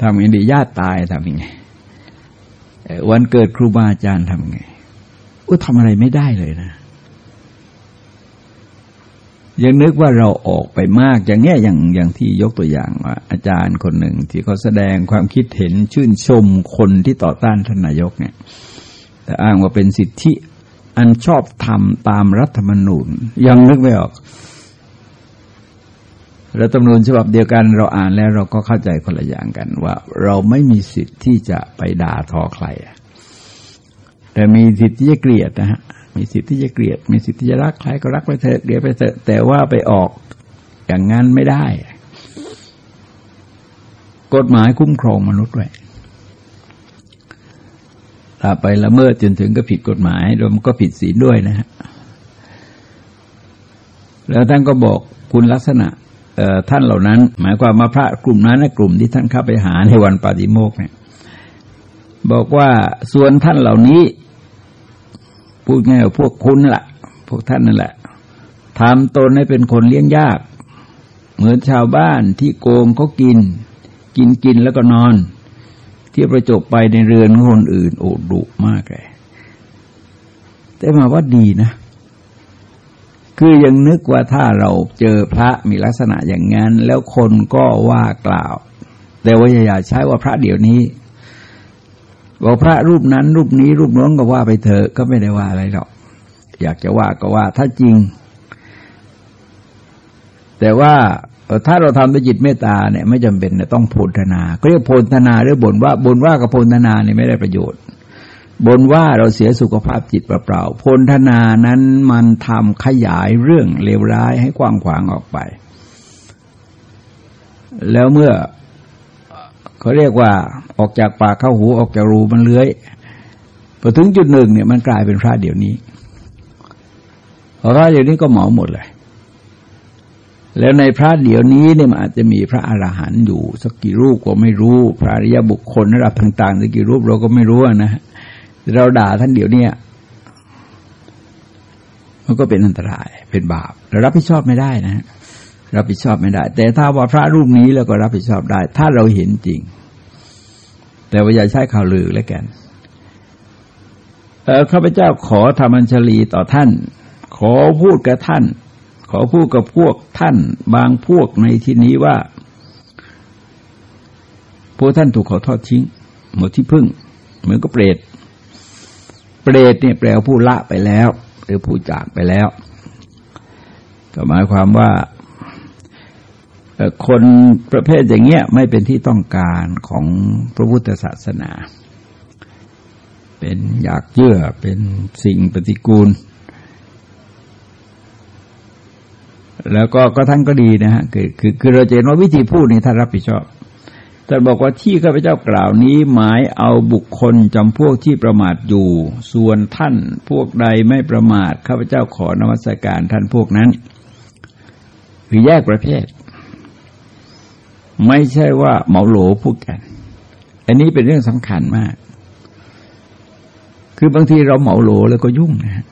ทำไงดีญาติตายทำยังไง วันเกิดครูบาอาจารย์ทำไงก็ทำอะไรไม่ได้เลยนะ ยังนึกว่าเราออกไปมากอย่างเงี้ยอย่างอย่างที่ยกตัวอย่างว่าอาจารย์คนหนึ่งที่เขาแสดงความคิดเห็นชื่นชมคนที่ต่อต้านท่านนายกเนี่ยแต่อ้างว่าเป็นสิทธิอันชอบทำตามรัฐธรรมนูญ ยังนึกไม่ออกรัฐธรรมนูญฉบับเดียวกันเราอ่านแล้วเราก็เข้าใจคนละอย่างกันว่า เราไม่มีสิทธิ์ที่จะไปด่าทอใครแต่มีสิทธิ์ที่จะเกลียดนะฮะ มีสิทธิ์ที่จะเกลียด มีสิทธิ์ที่จะรักใครก็รักไปเถอะเกลียดไปเถอะแต่ว่าไปออกอย่างนั้นไม่ได้ กฎหมายคุ้มครองมนุษย์ไว้ถ้าไปละเมิดจนถึงก็ผิดกฎหมายรวมก็ผิดศีลด้วยนะฮะแล้วท่านก็บอกคุณลักษณะท่านเหล่านั้น หมายความมาพระกลุ่มนั้นนะกลุ่มที่ท่านเข้าไปหาในวันปาฏิโมกเนี่ยบอกว่าส่วนท่านเหล่านี้ พูดง่ายว่าพวกคุณแหละพวกท่านนั่นแหละทำตนให้เป็นคนเลี้ยงยาก เหมือนชาวบ้านที่โกงเขากิน กินกินแล้วก็นอน ที่ประจบไปในเรือนคนอื่น โอดุมากเลยแต่มาว่าดีนะ คือยังนึกว่าถ้าเราเจอพระมีลักษณะอย่างนั้น แล้วคนก็ว่ากล่าว แต่ว่าอย่าใช้ว่าพระเดี๋ยวนี้ บอกพระรูปนั้นรูปนี้รูปน้องก็ว่าไปเถอะก็ไม่ได้ว่าอะไรหรอกอยากจะว่าก็ว่าถ้าจริง แต่ว่าถ้าเราทำด้วยจิตเมตตาเนี่ยไม่จำเป็นต้องโพธนาก็เรียกโพธนาหรือบ่นว่าบ่นว่ากับโพธนาเนี่ยไม่ได้ประโยชน์บ่นว่าเราเสียสุขภาพจิตเปล่าๆโพธนานั้นมันทำขยายเรื่องเลวร้ายให้กว้างขวางออกไป แล้วเมื่อ เขาเรียกว่าออกจากปากเข้าหูออกจากรูมันเลื้อยพอถึงจุดหนึ่งเนี่ยมันกลายเป็นพระเดี๋ยวนี้พระเดี๋ยวนี้ก็เหมาหมดเลย แล้วในพระเดี๋ยวนี้เนี่ยมันอาจจะมีพระอรหันต์อยู่ สักกี่รูปก็ไม่รู้ พระอริยบุคคลระดับต่างๆสักกี่รูปเราก็ไม่รู้นะเราด่าท่านเดี๋ยวนี้มันก็เป็นอันตรายเป็นบาปเรารับผิดชอบไม่ได้นะ รับผิดชอบไม่ได้ แต่ถ้าว่าพระรูปนี้เราก็รับผิดชอบได้ ถ้าเราเห็นจริง แต่ว่าอย่าใช้ข่าวลือแล้วกันข้าพเจ้าขอธรรมัญชลีต่อท่าน ขอพูดกับท่าน ขอพูดกับพวกท่าน บางพวกในที่นี้ว่า พวกท่านถูกขาทอดทิ้ง หมดที่พึ่ง เหมือนก็เปรตเปรตเนี่ยแปลว่าผู้ละไปแล้ว หรือผู้จากไปแล้ว ก็หมายความว่า คนประเภทอย่างเงี้ยไม่เป็นที่ต้องการของพระพุทธศาสนา เป็นอยากเยื่อเป็นสิ่งปฏิกูล แล้วก็ก็ท่านก็ดีนะฮะคือคือคือเราเห็นว่าวิธีพูดนี่ท่านรับผิดชอบท่านบอกว่าที่ข้าพเจ้ากล่าวนี้หมายเอาบุคคลจำพวกที่ประมาทอยู่ ส่วนท่านพวกใดไม่ประมาทข้าพเจ้าขอนวัสการท่านพวกนั้น คือแยกประเภท ไม่ใช่ว่าเหมาโหลพูดกัน อันนี้เป็นเรื่องสำคัญมาก คือบางทีเราเหมาโหลแล้วก็ยุ่งนะฮะ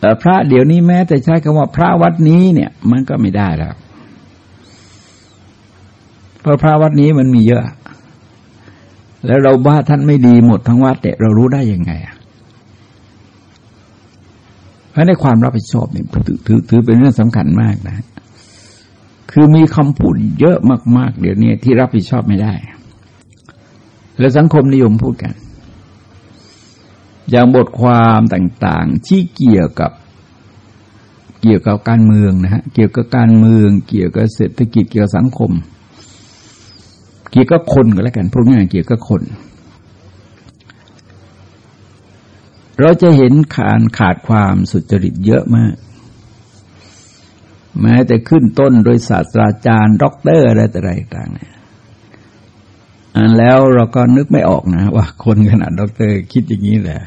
แต่พระเดี๋ยวนี้แม้แต่ใช้คำว่าพระวัดนี้เนี่ย มันก็ไม่ได้แล้ว เพราะพระวัดนี้มันมีเยอะ แล้วเราบ้าท่านไม่ดีหมดทั้งวัดแต่ยเรารู้ได้ยังไงอะเพราะในความรับผิดชอบเนี่ยถือถือเป็นเรื่องสำคัญมากนะ คือมีคำพูดเยอะมากๆ เดี๋ยวนี้ที่รับผิดชอบไม่ได้ แล้วสังคมนิยมพูดกัน อย่างบทความต่าง ๆ ที่เกี่ยวกับเกี่ยวกับการเมืองนะฮะ เกี่ยวกับการเมือง เกี่ยวกับเศรษฐกิจ เกี่ยวกับสังคม เกี่ยวกับคนก็แล้วกันพวกนี้เกี่ยวกับคน เราจะเห็นขาดขาดความสุจริตเยอะมาก แม้แต่ขึ้นต้นโดยศาสตราจารย์ด็อกเตอร์อะไรแต่ไรต่างเนี่ยอันแล้วเราก็นึกไม่ออกนะ ว่าคนขนาดด็อกเตอร์คิดอย่างนี้แหละ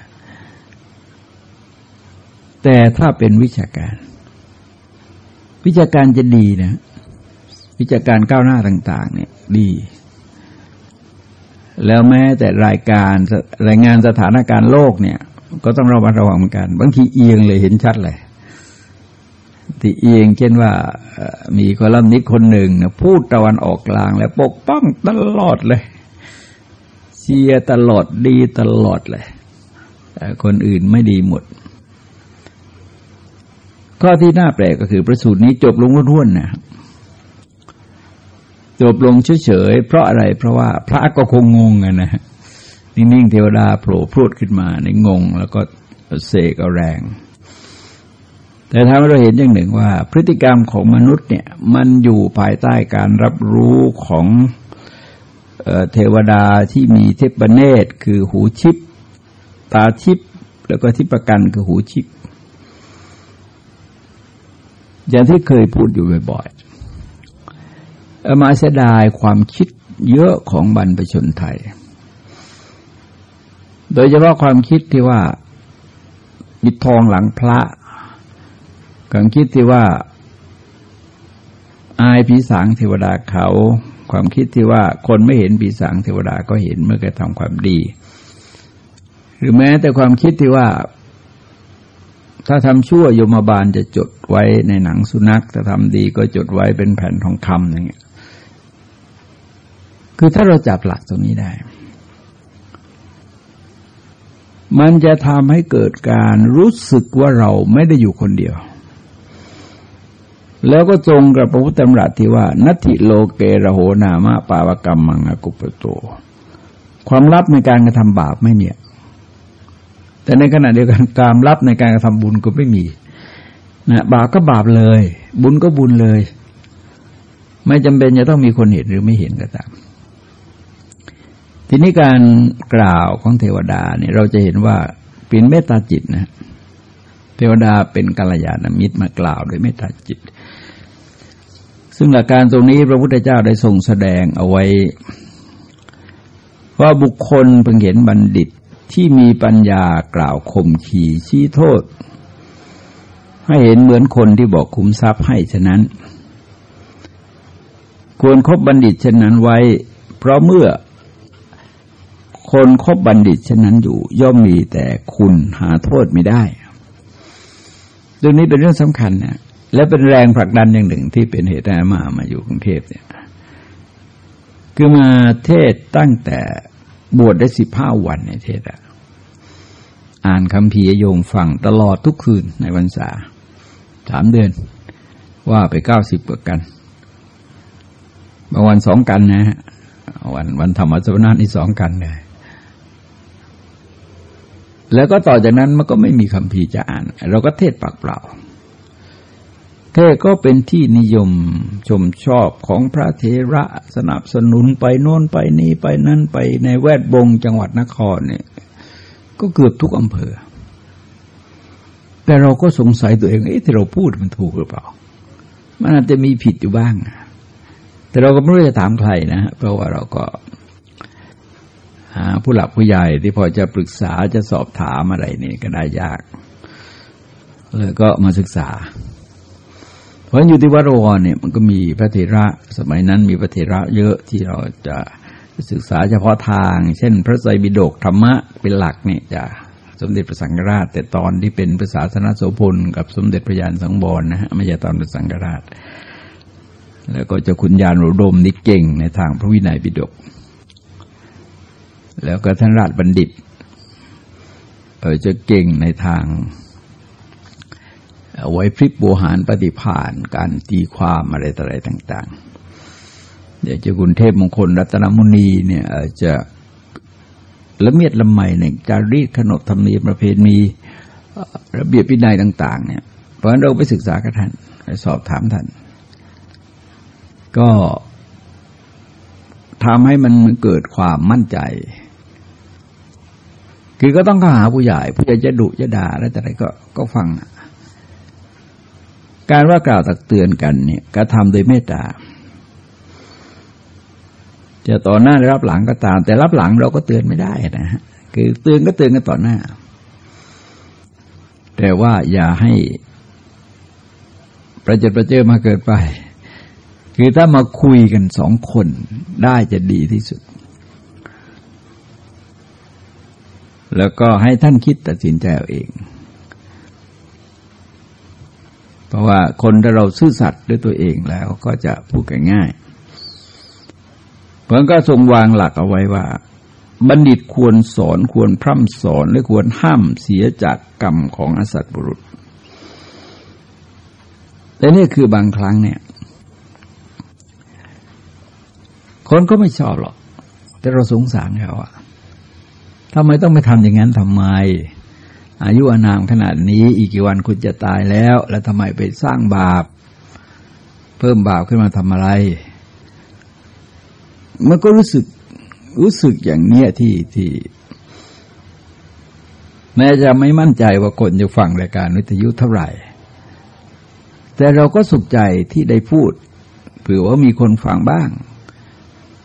แต่ถ้าเป็นวิชาการ วิชาการจะดีนะ วิชาการก้าวหน้าต่าง ๆ เนี่ย ดี แล้วแม้แต่รายการรายงานสถานการณ์โลกเนี่ย ก็ต้องระมัดระวังเหมือนกัน บางทีเอียงเลยเห็นชัดเลย ที่เอียง เช่นว่ามีคอลัมนิสคนหนึ่งพูดตะวันออกกลาง แล้วปกป้องตลอดเลย เชียตลอดดีตลอดเลย คนอื่นไม่ดีหมด ข้อที่น่าแปลกก็คือ ประสูตรนี้จบลงรุ่นๆนะจบลงเฉยๆเพราะอะไรเพราะว่าพระก็คงงงนะฮะนิ่งๆเทวดาโผล่พูดขึ้นมาในงง แล้วก็เสกเอาแรง แต่ทำให้เราเห็นอย่างหนึ่งว่า พฤติกรรมของมนุษย์เนี่ยมันอยู่ภายใต้การรับรู้ของเทวดาที่มีเทพเนตรคือหูชิป ตาชิป แล้วก็ทิพกันคือหูชิป อย่างที่เคยพูดอยู่บ่อยๆมาเสียดายความคิดเยอะของบรรพชนไทย โดยเฉพาะความคิดที่ว่าบิดทองหลังพระ ความคิดที่ว่า อายผีสางเทวดาเขา ความคิดที่ว่าคนไม่เห็นผีสางเทวดาก็เห็นเมื่อกระทำความดี หรือแม้แต่ความคิดที่ว่า ถ้าทำชั่วยมบาลจะจดไว้ในหนังสุนัขถ้าทำดีก็จดไว้เป็นแผ่นทองคำอย่างเงี้ยคือถ้าเราจับหลักตรงนี้ได้ มันจะทำให้เกิดการรู้สึกว่าเราไม่ได้อยู่คนเดียว แล้วก็ตรงกับพระพุทธธรรมรัตที่ว่า นัตถิโลเกระโหนามะปาวกรรมมังอกุปโต ความลับในการกระทำบาปไม่เนี่ยแต่ในขณะเดียวกันความลับในการกระทำบุญก็ไม่มีนะบาปก็บาปเลย บุญก็บุญเลย ไม่จำเป็นจะต้องมีคนเห็นหรือไม่เห็นก็ตาม ทีนี้การกล่าวของเทวดาเนี่ยเราจะเห็นว่าเป็นเมตตาจิตนะ เทวดาเป็นกัลยาณมิตรมากล่าวโดยเมตตาจิต ซึ่งหลักการตรงนี้พระพุทธเจ้าได้ทรงแสดงเอาไว้ ว่าบุคคลเพิ่งเห็นบัณฑิตที่มีปัญญากล่าวข่มขีชี้โทษ ให้เห็นเหมือนคนที่บอกคุ้มทรัพย์ให้ฉะนั้น ควรครบบัณฑิตเช่นนั้นไว้ เพราะเมื่อคนคบบัณฑิตเช่นนั้นอยู่ ย่อมมีแต่คุณหาโทษไม่ได้เรื่องนี้เป็นเรื่องสำคัญนะ และเป็นแรงผลักดันอย่างหนึ่งที่เป็นเหตุให้มามาอยู่กรุงเทพเนี่ยคือมาเทศตั้งแต่บวชได้สิบห้าวันในเทศอะอ่านคำพีโยงฟังตลอดทุกคืนในวันษาสามเดือน ว่าไปเก้าสิบกว่ากันบางวันสองกันนะฮะวันวันธรรมสวนานี่สองกันเลยแล้วก็ต่อจากนั้นมันก็ไม่มีคำพีจะอ่าน เราก็เทศปากเปล่า เทศก็เป็นที่นิยมชมชอบของพระเทระสนับสนุนไปโน่นไปนี่ไปนั่นไปในแวดวงจังหวัดนครเนี่ยก็เกือบทุกอำเภอ แต่เราก็สงสัยตัวเองเอ๊ะที่เราพูดมันถูกหรือเปล่า มันอาจจะมีผิดอยู่บ้าง แต่เราก็ไม่รู้จะถามใครนะเพราะว่าเราก็หาผู้หลักผู้ใหญ่ที่พอจะปรึกษาจะสอบถามอะไรนี่ก็ได้ยาก เลยก็มาศึกษา เพราะอยู่ที่วัดวรเนี่ยมันก็มีพระเถระ สมัยนั้นมีพระเถระเยอะที่เราจะศึกษาเฉพาะทาง เช่น พระไตรปิฎกธรรมะเป็นหลักเนี่ยจะสมเด็จพระสังฆราช แต่ตอนที่เป็นภาษาสนโสพลกับสมเด็จพระยานสังบรนะฮะไม่ใช่ตอนเป็นสังฆราช แล้วก็จะคุณยานอุดมนี่เก่งในทางพระวินัยปิฎกแล้วก็ท่านราชบัณฑิตเออจะเก่งในทาง ไว้พริบบูหารปฏิภาณการตีความอะไรต่ออะไรต่าง ๆ เดี๋ยวจะคุณเทพมงคลรัตนมุนีเนี่ยจะละเมียดละไมในจารีตขนบธรรมเนียมประเพณีระเบียบวินัยต่าง ๆ เนี่ย เพราะฉะนั้นเราไปศึกษากับท่านไปสอบถามท่าน ก็ทำให้มันเกิดความมั่นใจ คือก็ต้องเข้าหาผู้ใหญ่ ผู้ใหญ่จะดุจะด่าแล้วแต่ไรก็ก็ฟัง การว่ากล่าวตักเตือนกันเนี่ยกระทำโดยเมตตาจะต่อหน้าหรือรับหลังก็ตาม แต่รับหลังเราก็เตือนไม่ได้นะฮะคือเตือนก็เตือนกันต่อหน้า แต่ว่าอย่าให้ประเจิดประเจิดมาเกิดไป คือถ้ามาคุยกันสองคนได้จะดีที่สุด แล้วก็ให้ท่านคิดตัดสินใจเอาเอง เพราะว่าคนถ้าเราซื่อสัตย์ด้วยตัวเองแล้วก็จะพูดกันง่าย เพราะก็ทรงวางหลักเอาไว้ว่า บัณฑิตควรสอนควรพร่ำสอนและควรห้ามเสียจากกรรมของอสัตบุรุษ แต่นี่คือบางครั้งเนี่ย คนก็ไม่ชอบหรอก แต่เราสงสารเขาอะทำไมต้องไปทำอย่างนั้นทำไม อายุอานามขนาดนี้อีกกี่วันคุณจะตายแล้ว แล้วทำไมไปสร้างบาป เพิ่มบาปขึ้นมาทำอะไร มันก็รู้สึกรู้สึกอย่างเนี้ยที่ที่แม้จะไม่มั่นใจว่าคนจะฟังรายการวิทยุเท่าไหร่ แต่เราก็สุขใจที่ได้พูดเผื่อว่ามีคนฟังบ้าง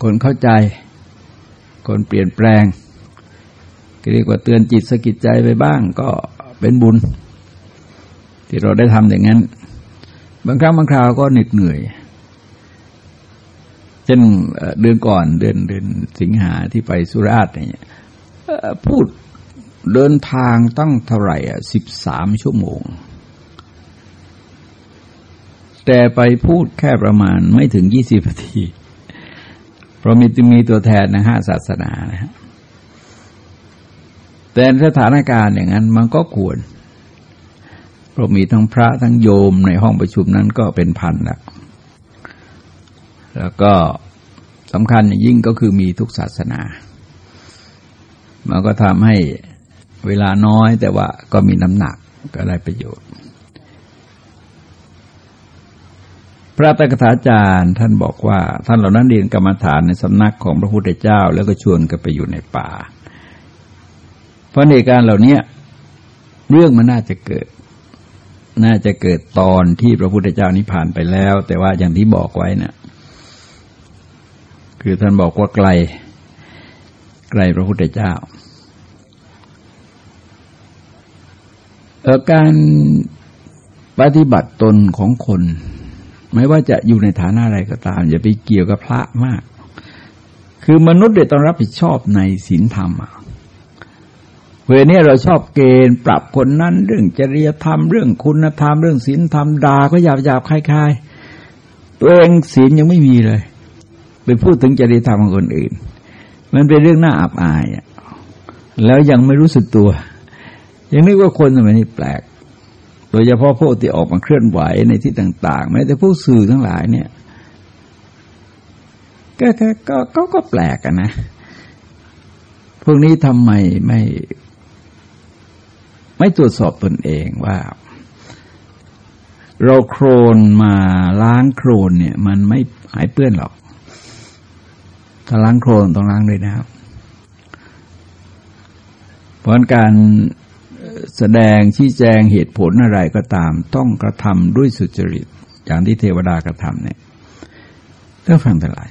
คนเข้าใจ คนเปลี่ยนแปลง เรียกว่าเตือนจิตสกิดใจไปบ้างก็เป็นบุญ ที่เราได้ทำอย่างนั้น บางครั้งบางคราวก็เหน็ดเหนื่อยเช่นเดือนก่อนเดือนเดือนสิงหาที่ไปสุราษฎร์เนี่ยพูดเดินทางตั้งเท่าไหร่อะสิบสามชั่วโมง แต่ไปพูดแค่ประมาณไม่ถึงยี่สิบนาที เพราะมีมีตัวแทนนะฮะศาสนานะฮะ แต่สถานการณ์อย่างนั้นมันก็ควรเพราะมีทั้งพระทั้งโยมในห้องประชุมนั้นก็เป็นพันแล้วแล้วก็สำคัญยิ่งก็คือมีทุกศาสนา มันก็ทำให้เวลาน้อยแต่ว่าก็มีน้ำหนักก็ได้ประโยชน์ พระตกถาจารย์ท่านบอกว่า ท่านเหล่านั้นเรียนกรรมฐานในสำนักของพระพุทธเจ้า แล้วก็ชวนกันไปอยู่ในป่า ราะในการเหล่านี้เรื่องมันน่าจะเกิด น่าจะเกิดตอนที่พระพุทธเจ้านิพพานไปแล้ว แต่ว่าอย่างที่บอกไว้นะ่ะคือท่านบอกว่าไกล ไกลพระพุทธเจ้าการปฏิบัติตนของคน ไม่ว่าจะอยู่ในฐานะอะไรก็ตาม อย่าไปเกี่ยวกับพระมาก คือมนุษย์เด็ต้องรับผิดชอบในศีลธรรม เวลนี้เราชอบเกณฑ์ปรับคนนั้นเรื่องจริยธรรมเรื่องคุณธรรมเรื่องศีลธรรมด่าก็หยาบหยาบคลายๆตัวเองศีลยังไม่มีเลย ไปพูดถึงจริยธรรมของคนอื่น มันเป็นเรื่องน่าอับอายแล้วยังไม่รู้สึกตัว ยังนึกว่าคนสมัยนี้แปลก โดยเฉพาะพวกที่ออกมาเคลื่อนไหวในที่ต่าง ๆ แม้แต่พวกสื่อทั้งหลายเนี่ยก็ก็ก็ก็แปลกอะนะพวกนี้ทำไมไม่ ไม่ตรวจสอบตนเองว่า เราโครนมาล้างโครนเนี่ย มันไม่หายเปื้อนหรอก ถ้าล้างโครนต้องล้างด้วยนะครับ เพราะการแสดงชี้แจงเหตุผลอะไรก็ตาม ต้องกระทำด้วยสุจริต อย่างที่เทวดากระทำเนี่ยต้องฟังทั้งหลาย